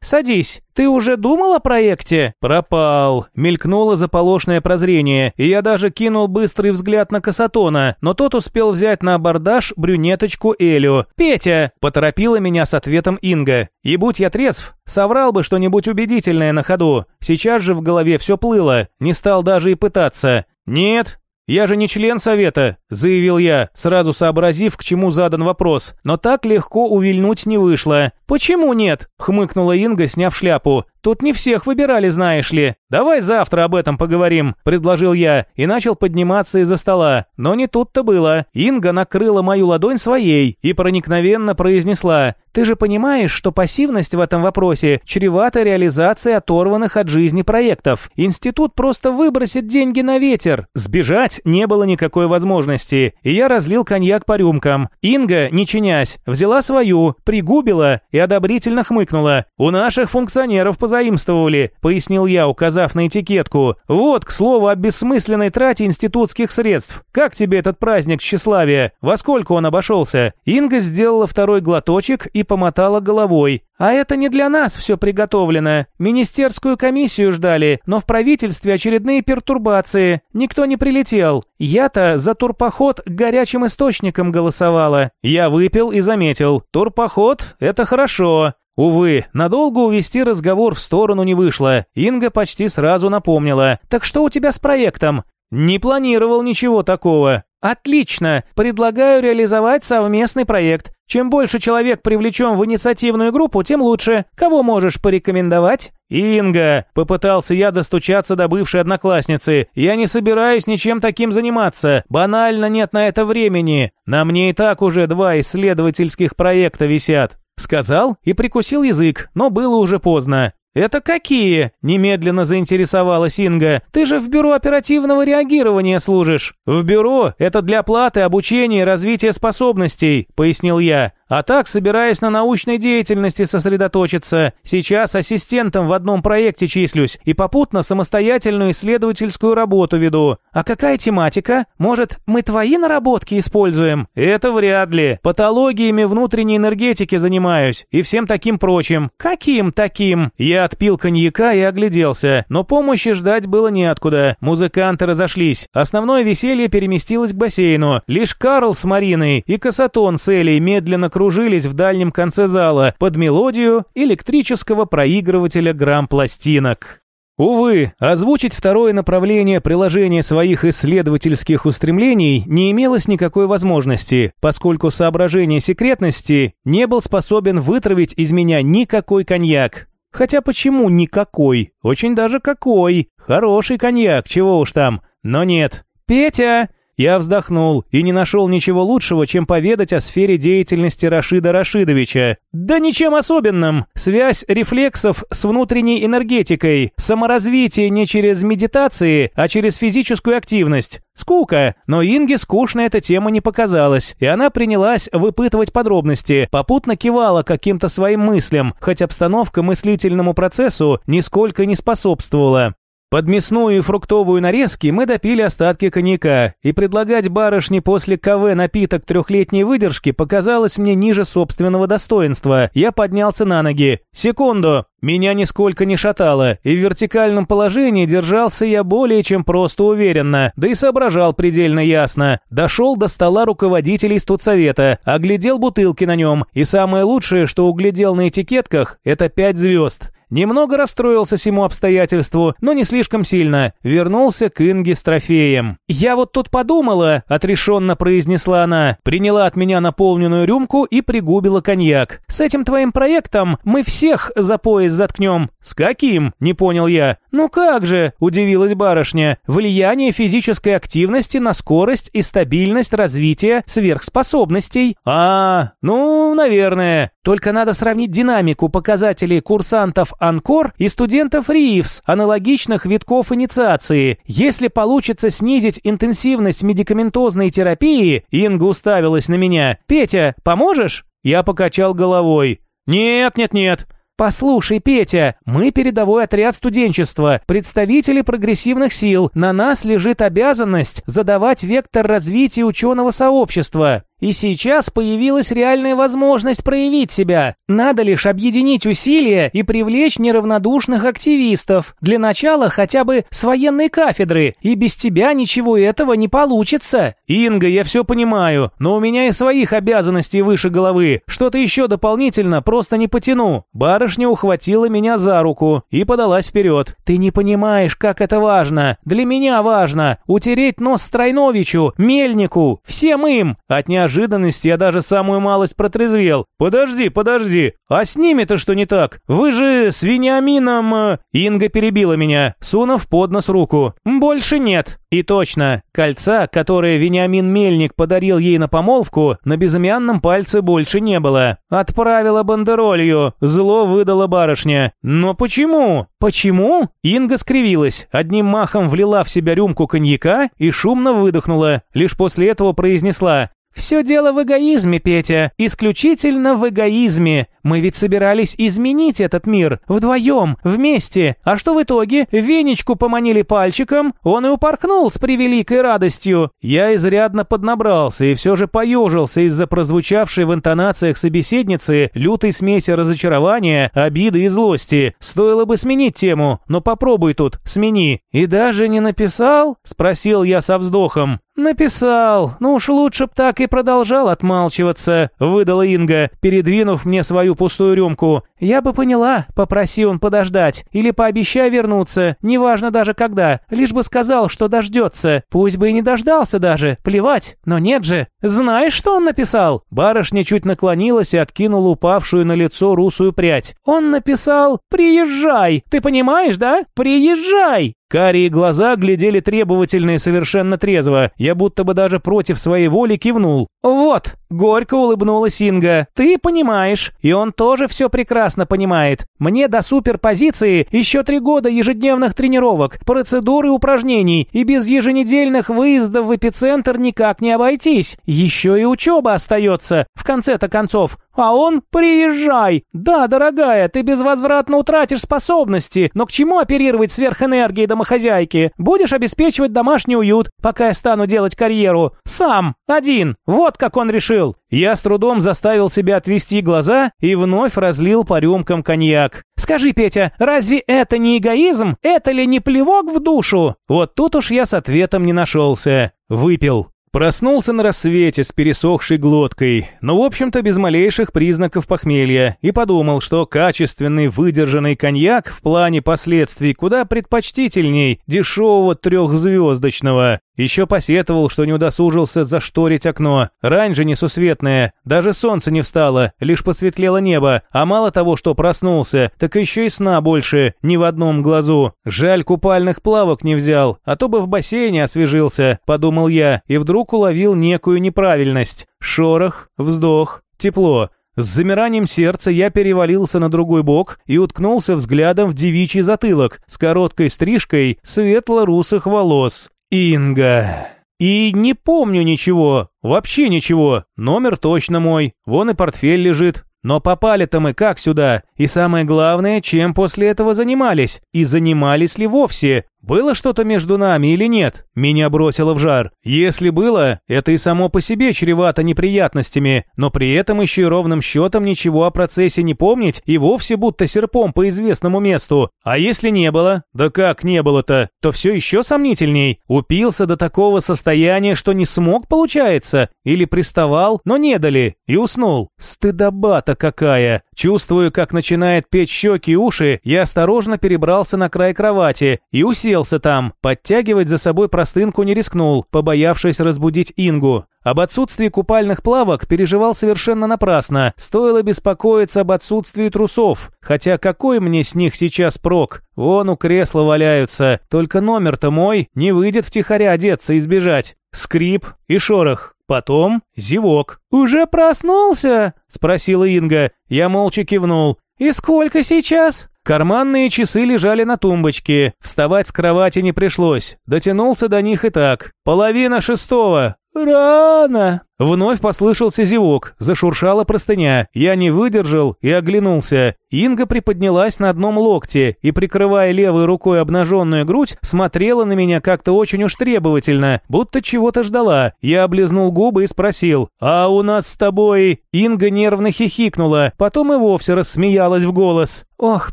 «Садись. Ты уже думал о проекте?» «Пропал». Мелькнуло заполошное прозрение, и я даже кинул быстрый взгляд на Касатона, но тот успел взять на абордаж брюнеточку Элю. «Петя!» – поторопила меня с ответом Инга. «И будь я трезв, соврал бы что-нибудь убедительное на ходу. Сейчас же в голове все плыло, не стал даже и пытаться. «Нет, «Я же не член совета», — заявил я, сразу сообразив, к чему задан вопрос. Но так легко увильнуть не вышло. «Почему нет?» — хмыкнула Инга, сняв шляпу. Тут не всех выбирали, знаешь ли. Давай завтра об этом поговорим», — предложил я и начал подниматься из-за стола. Но не тут-то было. Инга накрыла мою ладонь своей и проникновенно произнесла. «Ты же понимаешь, что пассивность в этом вопросе чревата реализацией оторванных от жизни проектов. Институт просто выбросит деньги на ветер». Сбежать не было никакой возможности, и я разлил коньяк по рюмкам. Инга, не чинясь, взяла свою, пригубила и одобрительно хмыкнула. «У наших функционеров позаимствовали», — пояснил я, указав на этикетку. «Вот, к слову, о бессмысленной трате институтских средств. Как тебе этот праздник тщеславия? Во сколько он обошелся?» Инга сделала второй глоточек и помотала головой. «А это не для нас все приготовлено. Министерскую комиссию ждали, но в правительстве очередные пертурбации. Никто не прилетел. Я-то за турпоход горячим источникам голосовала. Я выпил и заметил. Турпоход – это хорошо. Увы, надолго увести разговор в сторону не вышло. Инга почти сразу напомнила. «Так что у тебя с проектом?» «Не планировал ничего такого». «Отлично! Предлагаю реализовать совместный проект. Чем больше человек привлечем в инициативную группу, тем лучше. Кого можешь порекомендовать?» «Инга!» — попытался я достучаться до бывшей одноклассницы. «Я не собираюсь ничем таким заниматься. Банально нет на это времени. На мне и так уже два исследовательских проекта висят». Сказал и прикусил язык, но было уже поздно. «Это какие?» – немедленно заинтересовалась Инга. «Ты же в бюро оперативного реагирования служишь». «В бюро – это для платы, обучения и развития способностей», – пояснил я. А так собираюсь на научной деятельности сосредоточиться. Сейчас ассистентом в одном проекте числюсь и попутно самостоятельную исследовательскую работу веду. А какая тематика? Может, мы твои наработки используем? Это вряд ли. Патологиями внутренней энергетики занимаюсь и всем таким прочим. Каким таким? Я отпил коньяка и огляделся, но помощи ждать было неоткуда. Музыканты разошлись. Основное веселье переместилось к бассейну. Лишь Карл с Мариной и Касатон с Элей медленно кружились в дальнем конце зала под мелодию электрического проигрывателя грамм-пластинок. Увы, озвучить второе направление приложения своих исследовательских устремлений не имелось никакой возможности, поскольку соображение секретности не был способен вытравить из меня никакой коньяк. Хотя почему никакой? Очень даже какой. Хороший коньяк, чего уж там. Но нет. «Петя!» Я вздохнул и не нашел ничего лучшего, чем поведать о сфере деятельности Рашида Рашидовича. Да ничем особенным. Связь рефлексов с внутренней энергетикой, саморазвитие не через медитации, а через физическую активность. Скука, но Инге скучно эта тема не показалась, и она принялась выпытывать подробности, попутно кивала каким-то своим мыслям, хоть обстановка мыслительному процессу нисколько не способствовала. Под мясную и фруктовую нарезки мы допили остатки коньяка, и предлагать барышне после КВ напиток трехлетней выдержки показалось мне ниже собственного достоинства. Я поднялся на ноги. Секунду. Меня нисколько не шатало, и в вертикальном положении держался я более чем просто уверенно, да и соображал предельно ясно. Дошел до стола руководителей студсовета, оглядел бутылки на нем, и самое лучшее, что углядел на этикетках, это пять звезд. Немного расстроился сему обстоятельству, но не слишком сильно. Вернулся к Инге с трофеем. «Я вот тут подумала», — отрешенно произнесла она, приняла от меня наполненную рюмку и пригубила коньяк. «С этим твоим проектом мы всех за пояс заткнем». «С каким?» — не понял я. «Ну как же», — удивилась барышня, «влияние физической активности на скорость и стабильность развития сверхспособностей». «А, ну, наверное. Только надо сравнить динамику показателей курсантов Анкор и студентов РИИФС, аналогичных витков инициации. Если получится снизить интенсивность медикаментозной терапии, Инга уставилась на меня. «Петя, поможешь?» Я покачал головой. «Нет, нет, нет. «Послушай, Петя, мы передовой отряд студенчества, представители прогрессивных сил. На нас лежит обязанность задавать вектор развития ученого сообщества. И сейчас появилась реальная возможность проявить себя. Надо лишь объединить усилия и привлечь неравнодушных активистов. Для начала хотя бы с военной кафедры, и без тебя ничего этого не получится. Инга, я все понимаю, но у меня и своих обязанностей выше головы. Что-то еще дополнительно просто не потяну. Барышня ухватила меня за руку и подалась вперед. Ты не понимаешь, как это важно. Для меня важно. Утереть нос Стройновичу, Мельнику, всем им. От неожиданности неожиданности я даже самую малость протрезвел. «Подожди, подожди, а с ними-то что не так? Вы же с Вениамином...» э, Инга перебила меня, сунув под нос руку. «Больше нет». И точно, кольца, которое Вениамин Мельник подарил ей на помолвку, на безымянном пальце больше не было. Отправила бандеролью, зло выдала барышня. Но почему? Почему? Инга скривилась, одним махом влила в себя рюмку коньяка и шумно выдохнула. Лишь после этого произнесла «Все дело в эгоизме, Петя, исключительно в эгоизме. Мы ведь собирались изменить этот мир, вдвоем, вместе. А что в итоге? Венечку поманили пальчиком, он и упорхнул с превеликой радостью. Я изрядно поднабрался и все же поежился из-за прозвучавшей в интонациях собеседницы лютой смеси разочарования, обиды и злости. Стоило бы сменить тему, но попробуй тут, смени. И даже не написал? Спросил я со вздохом. «Написал. Ну уж лучше б так и продолжал отмалчиваться», — выдала Инга, передвинув мне свою пустую рюмку. «Я бы поняла, попроси он подождать. Или пообещай вернуться, неважно даже когда. Лишь бы сказал, что дождется. Пусть бы и не дождался даже, плевать. Но нет же. Знаешь, что он написал?» Барышня чуть наклонилась и откинула упавшую на лицо русую прядь. «Он написал «Приезжай». Ты понимаешь, да? Приезжай!» Карие глаза глядели требовательно и совершенно трезво. Я будто бы даже против своей воли кивнул. «Вот», — горько улыбнулась Инга, — «ты понимаешь, и он тоже все прекрасно понимает. Мне до суперпозиции еще три года ежедневных тренировок, процедур и упражнений, и без еженедельных выездов в эпицентр никак не обойтись. Еще и учеба остается, в конце-то концов. А он «Приезжай!» «Да, дорогая, ты безвозвратно утратишь способности, но к чему оперировать сверхэнергией домохозяйки? Будешь обеспечивать домашний уют, пока я стану делать карьеру. Сам, один. Вот как он решил». Я с трудом заставил себя отвести глаза и вновь разлил по рюмкам коньяк. «Скажи, Петя, разве это не эгоизм? Это ли не плевок в душу?» Вот тут уж я с ответом не нашелся. Выпил. Проснулся на рассвете с пересохшей глоткой, но в общем-то без малейших признаков похмелья, и подумал, что качественный выдержанный коньяк в плане последствий куда предпочтительней дешевого трехзвездочного. Еще посетовал, что не удосужился зашторить окно. Рань же несусветная, даже солнце не встало, лишь посветлело небо, а мало того, что проснулся, так еще и сна больше, ни в одном глазу. Жаль, купальных плавок не взял, а то бы в бассейне освежился, подумал я, и вдруг уловил некую неправильность. Шорох, вздох, тепло. С замиранием сердца я перевалился на другой бок и уткнулся взглядом в девичий затылок с короткой стрижкой светло-русых волос. Инга. И не помню ничего, вообще ничего. Номер точно мой, вон и портфель лежит. Но попали-то мы как сюда? И самое главное, чем после этого занимались? И занимались ли вовсе? Было что-то между нами или нет? Меня бросило в жар. Если было, это и само по себе чревато неприятностями, но при этом еще и ровным счетом ничего о процессе не помнить и вовсе будто серпом по известному месту. А если не было? Да как не было-то? То все еще сомнительней. Упился до такого состояния, что не смог, получается? Или приставал, но не дали, и уснул. Стыдоба-то какая! Чувствую, как начинает петь щеки и уши, я осторожно перебрался на край кровати и уселся там. Подтягивать за собой простынку не рискнул, побоявшись разбудить Ингу. Об отсутствии купальных плавок переживал совершенно напрасно. Стоило беспокоиться об отсутствии трусов. Хотя какой мне с них сейчас прок? Вон у кресла валяются. Только номер-то мой, не выйдет втихаря одеться и сбежать. Скрип и шорох. Потом зевок. «Уже проснулся?» – спросила Инга. Я молча кивнул. «И сколько сейчас?» Карманные часы лежали на тумбочке. Вставать с кровати не пришлось. Дотянулся до них и так. Половина шестого. «Рано!» Вновь послышался зевок, зашуршала простыня. Я не выдержал и оглянулся. Инга приподнялась на одном локте и, прикрывая левой рукой обнаженную грудь, смотрела на меня как-то очень уж требовательно, будто чего-то ждала. Я облизнул губы и спросил, «А у нас с тобой...» Инга нервно хихикнула, потом и вовсе рассмеялась в голос. «Ох,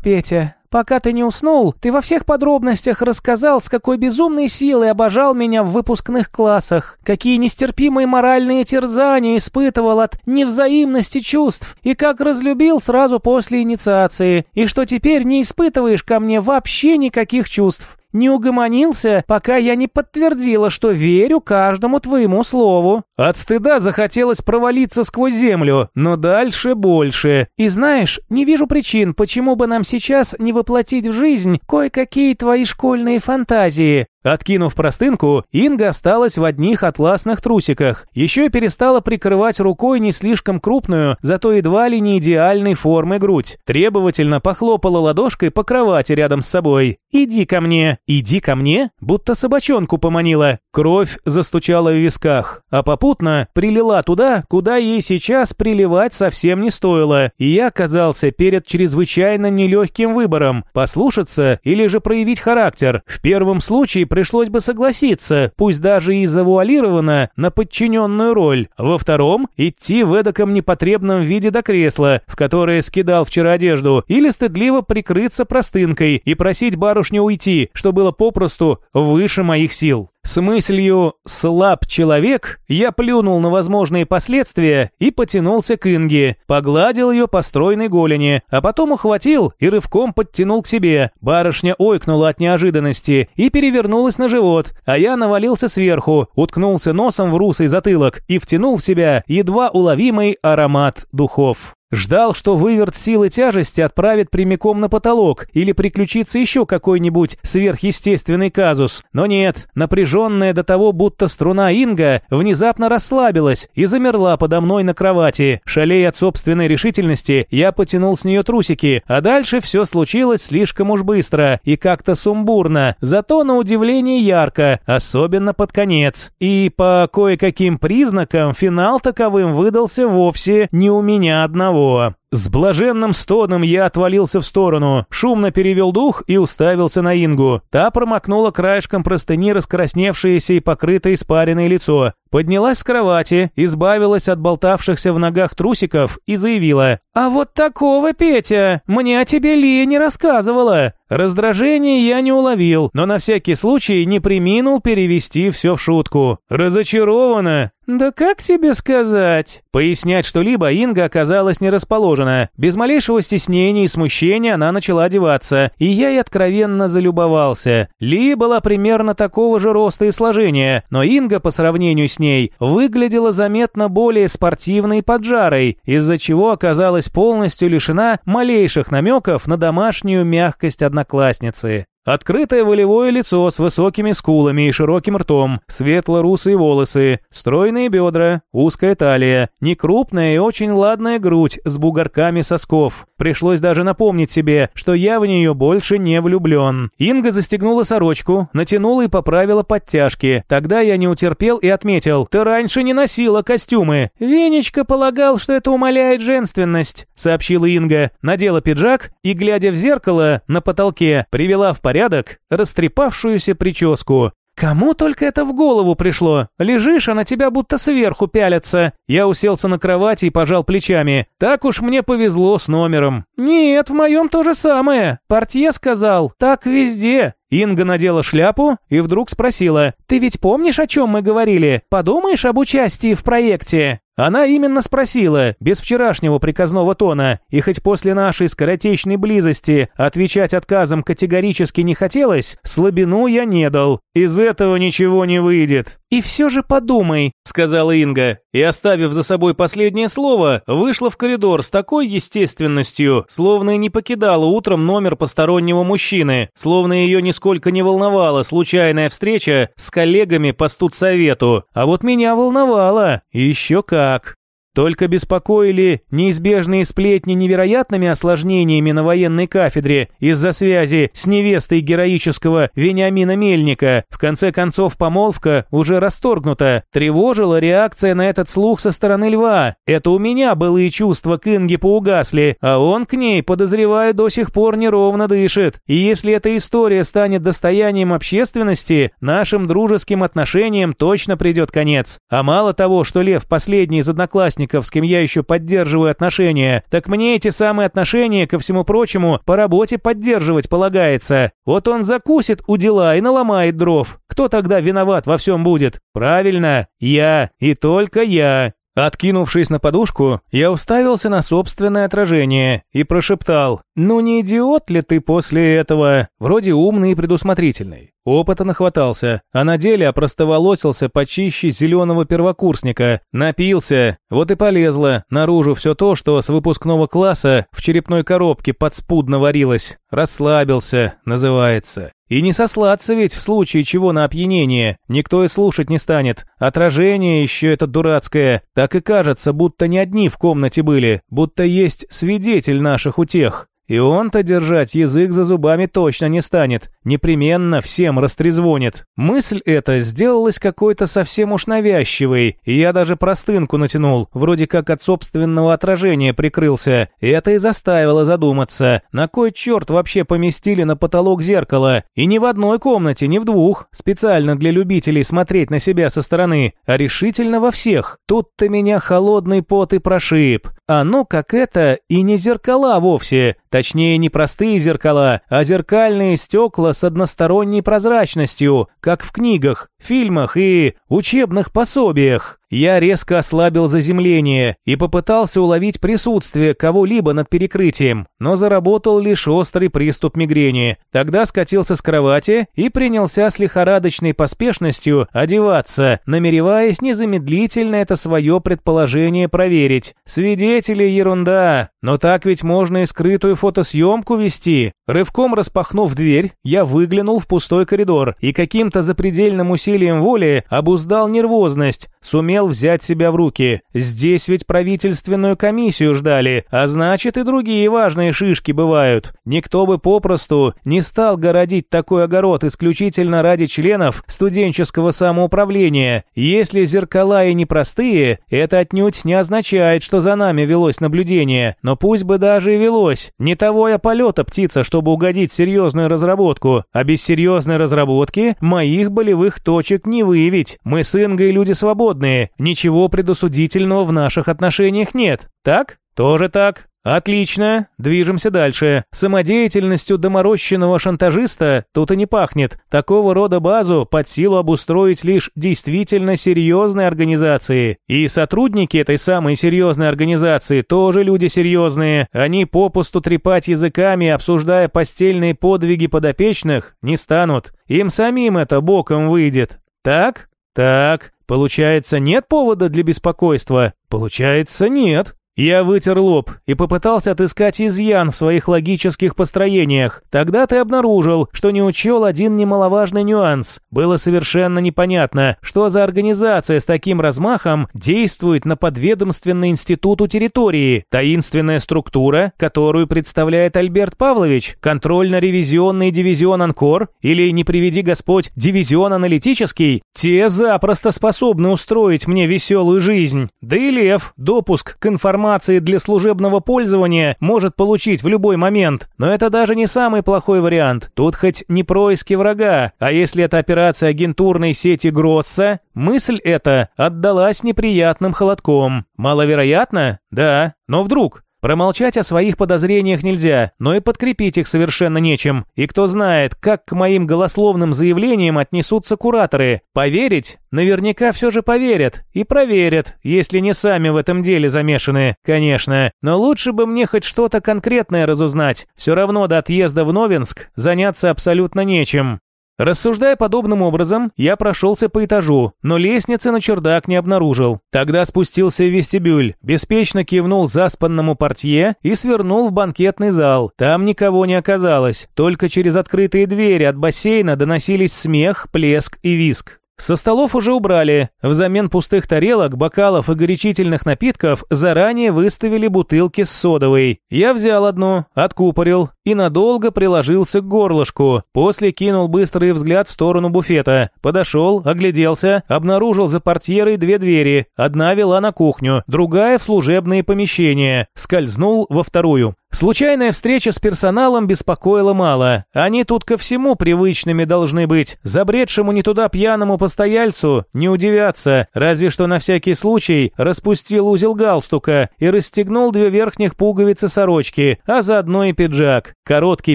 Петя, Пока ты не уснул, ты во всех подробностях рассказал, с какой безумной силой обожал меня в выпускных классах, какие нестерпимые моральные терзания испытывал от невзаимности чувств и как разлюбил сразу после инициации, и что теперь не испытываешь ко мне вообще никаких чувств не угомонился, пока я не подтвердила, что верю каждому твоему слову. От стыда захотелось провалиться сквозь землю, но дальше больше. И знаешь, не вижу причин, почему бы нам сейчас не воплотить в жизнь кое-какие твои школьные фантазии. Откинув простынку, Инга осталась в одних атласных трусиках. Еще и перестала прикрывать рукой не слишком крупную, зато едва ли не идеальной формы грудь. Требовательно похлопала ладошкой по кровати рядом с собой. «Иди ко мне! Иди ко мне!» Будто собачонку поманила. Кровь застучала в висках, а попутно прилила туда, куда ей сейчас приливать совсем не стоило. И я оказался перед чрезвычайно нелегким выбором – послушаться или же проявить характер. В первом случае пришлось бы согласиться, пусть даже и завуалированно, на подчиненную роль. Во втором – идти в эдаком непотребном виде до кресла, в которое скидал вчера одежду, или стыдливо прикрыться простынкой и просить барышню уйти, что было попросту выше моих сил. С мыслью «слаб человек» я плюнул на возможные последствия и потянулся к Инге, погладил ее по стройной голени, а потом ухватил и рывком подтянул к себе. Барышня ойкнула от неожиданности и перевернулась на живот, а я навалился сверху, уткнулся носом в русый затылок и втянул в себя едва уловимый аромат духов. Ждал, что выверт силы тяжести отправит прямиком на потолок или приключится еще какой-нибудь сверхъестественный казус. Но нет, напряженная до того, будто струна Инга внезапно расслабилась и замерла подо мной на кровати. Шалея от собственной решительности, я потянул с нее трусики, а дальше все случилось слишком уж быстро и как-то сумбурно, зато на удивление ярко, особенно под конец. И по кое-каким признакам финал таковым выдался вовсе не у меня одного одного. С блаженным стоном я отвалился в сторону, шумно перевел дух и уставился на Ингу. Та промокнула краешком простыни раскрасневшееся и покрытое испаренное лицо. Поднялась с кровати, избавилась от болтавшихся в ногах трусиков и заявила «А вот такого, Петя, мне о тебе Лия не рассказывала». Раздражение я не уловил, но на всякий случай не приминул перевести все в шутку. «Разочарована? «Да как тебе сказать?» Пояснять что-либо Инга оказалась не расположена. Без малейшего стеснения и смущения она начала одеваться, и я и откровенно залюбовался. Ли была примерно такого же роста и сложения, но Инга по сравнению с ней выглядела заметно более спортивной и поджарой, из-за чего оказалась полностью лишена малейших намеков на домашнюю мягкость одноклассницы. Открытое волевое лицо с высокими скулами и широким ртом, светло-русые волосы, стройные бедра, узкая талия, некрупная и очень ладная грудь с бугорками сосков. Пришлось даже напомнить себе, что я в нее больше не влюблен. Инга застегнула сорочку, натянула и поправила подтяжки. Тогда я не утерпел и отметил, ты раньше не носила костюмы. Венечка полагал, что это умаляет женственность, сообщила Инга. Надела пиджак и, глядя в зеркало на потолке, привела в порядок порядок растрепавшуюся прическу. Кому только это в голову пришло? Лежишь, а на тебя будто сверху пялятся. Я уселся на кровати и пожал плечами. Так уж мне повезло с номером. Нет, в моем то же самое. Портье сказал. Так везде. Инга надела шляпу и вдруг спросила. Ты ведь помнишь, о чем мы говорили? Подумаешь об участии в проекте? Она именно спросила, без вчерашнего приказного тона, и хоть после нашей скоротечной близости отвечать отказом категорически не хотелось, слабину я не дал. Из этого ничего не выйдет. «И все же подумай», — сказала Инга, и, оставив за собой последнее слово, вышла в коридор с такой естественностью, словно и не покидала утром номер постороннего мужчины, словно ее нисколько не волновала случайная встреча с коллегами по студсовету. А вот меня волновало, еще как. Только беспокоили неизбежные сплетни невероятными осложнениями на военной кафедре из-за связи с невестой героического Вениамина Мельника. В конце концов, помолвка уже расторгнута. Тревожила реакция на этот слух со стороны льва. Это у меня былые чувства к Инге поугасли, а он к ней, подозреваю, до сих пор неровно дышит. И если эта история станет достоянием общественности, нашим дружеским отношениям точно придет конец. А мало того, что лев последний из одноклассников одноклассников, с кем я еще поддерживаю отношения, так мне эти самые отношения, ко всему прочему, по работе поддерживать полагается. Вот он закусит у дела и наломает дров. Кто тогда виноват во всем будет? Правильно, я и только я. Откинувшись на подушку, я уставился на собственное отражение и прошептал «Ну не идиот ли ты после этого? Вроде умный и предусмотрительный. Опыта нахватался, а на деле опростоволосился почище зеленого первокурсника. Напился, вот и полезло наружу все то, что с выпускного класса в черепной коробке подспудно варилось. Расслабился, называется. И не сослаться ведь в случае чего на опьянение, никто и слушать не станет. Отражение еще это дурацкое. Так и кажется, будто не одни в комнате были, будто есть свидетель наших утех. И он-то держать язык за зубами точно не станет, непременно всем растрезвонит. Мысль эта сделалась какой-то совсем уж навязчивой, и я даже простынку натянул, вроде как от собственного отражения прикрылся. И это и заставило задуматься, на кой черт вообще поместили на потолок зеркало, и не в одной комнате, не в двух, специально для любителей смотреть на себя со стороны, а решительно во всех. Тут-то меня холодный пот и прошиб. А ну как это и не зеркала вовсе, Точнее, не простые зеркала, а зеркальные стекла с односторонней прозрачностью, как в книгах, фильмах и учебных пособиях. Я резко ослабил заземление и попытался уловить присутствие кого-либо над перекрытием, но заработал лишь острый приступ мигрени. Тогда скатился с кровати и принялся с лихорадочной поспешностью одеваться, намереваясь незамедлительно это свое предположение проверить. Свидетели ерунда, но так ведь можно и скрытую фотосъемку вести. Рывком распахнув дверь, я выглянул в пустой коридор и каким-то запредельным усилием воли обуздал нервозность, сумел взять себя в руки. Здесь ведь правительственную комиссию ждали, а значит и другие важные шишки бывают. Никто бы попросту не стал городить такой огород исключительно ради членов студенческого самоуправления. Если зеркала и непростые, это отнюдь не означает, что за нами велось наблюдение, но пусть бы даже и велось. Не того я полета птица, чтобы угодить серьезную разработку, а без серьезной разработки моих болевых точек не выявить. Мы с Ингой люди свободные, ничего предосудительного в наших отношениях нет. Так? Тоже так. Отлично, движемся дальше. Самодеятельностью доморощенного шантажиста тут и не пахнет. Такого рода базу под силу обустроить лишь действительно серьезной организации. И сотрудники этой самой серьезной организации тоже люди серьезные. Они попусту трепать языками, обсуждая постельные подвиги подопечных, не станут. Им самим это боком выйдет. Так? Так. Получается, нет повода для беспокойства? Получается, нет. Я вытер лоб и попытался отыскать изъян в своих логических построениях. Тогда ты обнаружил, что не учел один немаловажный нюанс. Было совершенно непонятно, что за организация с таким размахом действует на подведомственный институту территории. Таинственная структура, которую представляет Альберт Павлович, контрольно-ревизионный дивизион Анкор или, не приведи Господь, дивизион аналитический, те запросто способны устроить мне веселую жизнь. Да и Лев, допуск к информации информации для служебного пользования может получить в любой момент, но это даже не самый плохой вариант. Тут хоть не происки врага, а если это операция агентурной сети Гросса, мысль эта отдалась неприятным холодком. Маловероятно? Да, но вдруг. Промолчать о своих подозрениях нельзя, но и подкрепить их совершенно нечем. И кто знает, как к моим голословным заявлениям отнесутся кураторы. Поверить? Наверняка все же поверят. И проверят, если не сами в этом деле замешаны, конечно. Но лучше бы мне хоть что-то конкретное разузнать. Все равно до отъезда в Новинск заняться абсолютно нечем. Рассуждая подобным образом, я прошелся по этажу, но лестницы на чердак не обнаружил. Тогда спустился в вестибюль, беспечно кивнул заспанному портье и свернул в банкетный зал. Там никого не оказалось, только через открытые двери от бассейна доносились смех, плеск и виск. Со столов уже убрали. Взамен пустых тарелок, бокалов и горячительных напитков заранее выставили бутылки с содовой. Я взял одну, откупорил и надолго приложился к горлышку. После кинул быстрый взгляд в сторону буфета. Подошел, огляделся, обнаружил за портьерой две двери. Одна вела на кухню, другая в служебные помещения. Скользнул во вторую. Случайная встреча с персоналом беспокоила мало. Они тут ко всему привычными должны быть. Забредшему не туда пьяному постояльцу не удивятся, разве что на всякий случай распустил узел галстука и расстегнул две верхних пуговицы сорочки, а заодно и пиджак. Короткий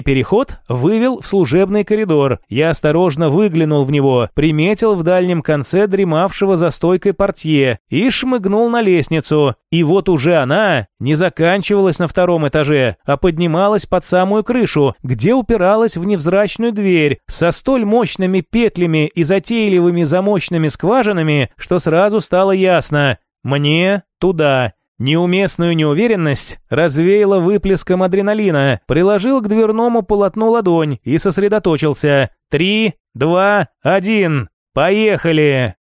переход вывел в служебный коридор. Я осторожно выглянул в него, приметил в дальнем конце дремавшего за стойкой портье и шмыгнул на лестницу. И вот уже она не заканчивалась на втором этаже, а поднималась под самую крышу, где упиралась в невзрачную дверь со столь мощными петлями и затейливыми замочными скважинами, что сразу стало ясно – мне туда. Неуместную неуверенность развеяло выплеском адреналина, приложил к дверному полотну ладонь и сосредоточился. «Три, два, один, поехали!»